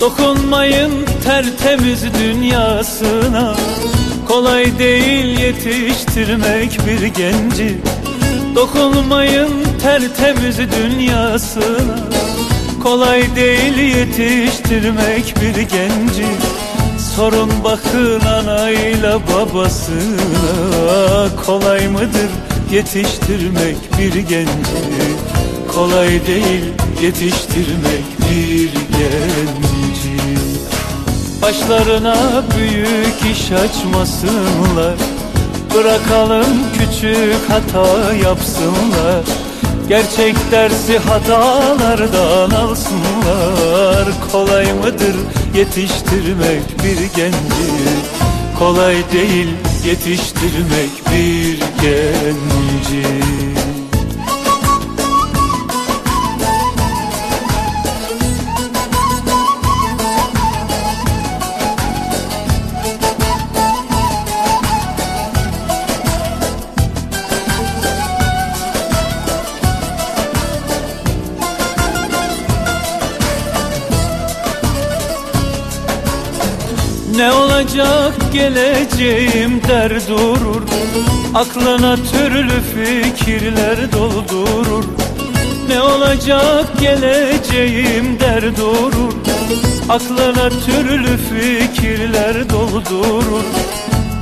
Dokunmayın tertemiz dünyasına. Kolay değil yetiştirmek bir genci. Dokunmayın tertemiz dünyasına. Kolay değil yetiştirmek bir genci. Sorun bakın anayla babasına. Kolay mıdır yetiştirmek bir genci? Kolay değil yetiştirmek bir genci Başlarına büyük iş açmasınlar. Bırakalım küçük hata yapsınlar. Gerçek dersi hatalardan alsınlar. Kolay mıdır yetiştirmek bir genci Kolay değil yetiştirmek bir genci Ne olacak geleceğim der durur. Aklına türlü fikirler doldurur. Ne olacak geleceğim der durur. Aklına türlü fikirler doldurur.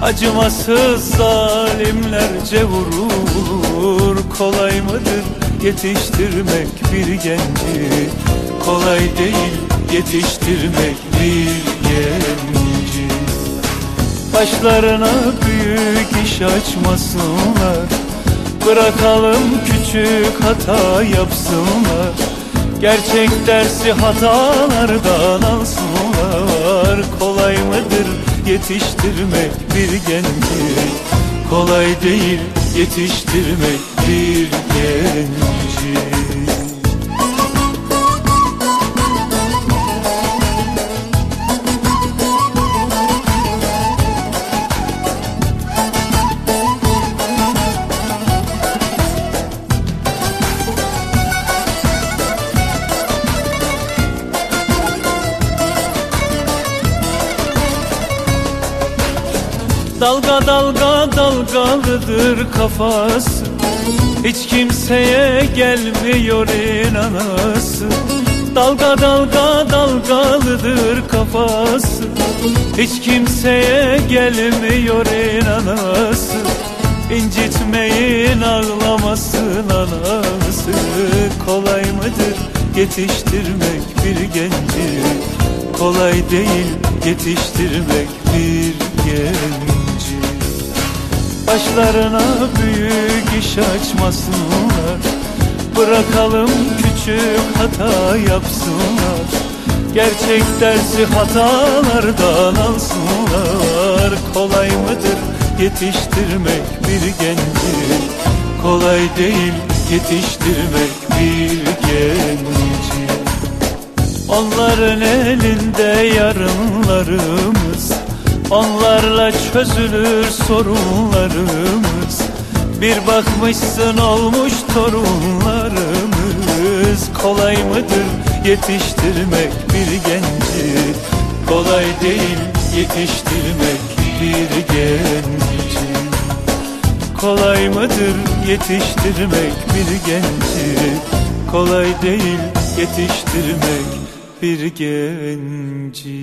Acımasız zalimlerce vurur Kolay mıdır yetiştirmek bir genci? Kolay değil yetiştirmek bir genci Başlarına büyük iş açmasınlar. Bırakalım küçük hata yapsınlar. Gerçek dersi hatalardan alsınlar. Kolay mıdır yetiştirmek bir genci Kolay değil yetiştirmek bir genci Dalga dalga dalgalıdır kafası. Hiç kimseye gelmiyor inanası. Dalga dalga dalgalıdır kafası. Hiç kimseye gelmiyor inanası. İncitmeyin ağlamasın anası Kolay mıdır yetiştirmek bir genci Kolay değil yetiştirmek bir Başlarına büyük iş açmasınlar. Bırakalım küçük hata yapsınlar. Gerçek dersi hatalardan alsınlar. Kolay mıdır yetiştirmek bir genci Kolay değil yetiştirmek bir genci Onların elinde yarınlarımız Onlarla çözülür sorunlarımız. Bir bakmışsın olmuş torunlarımız. Kolay mıdır yetiştirmek bir genci? Kolay değil yetiştirmek bir genci. Kolay mıdır yetiştirmek bir genci? Kolay değil yetiştirmek bir genci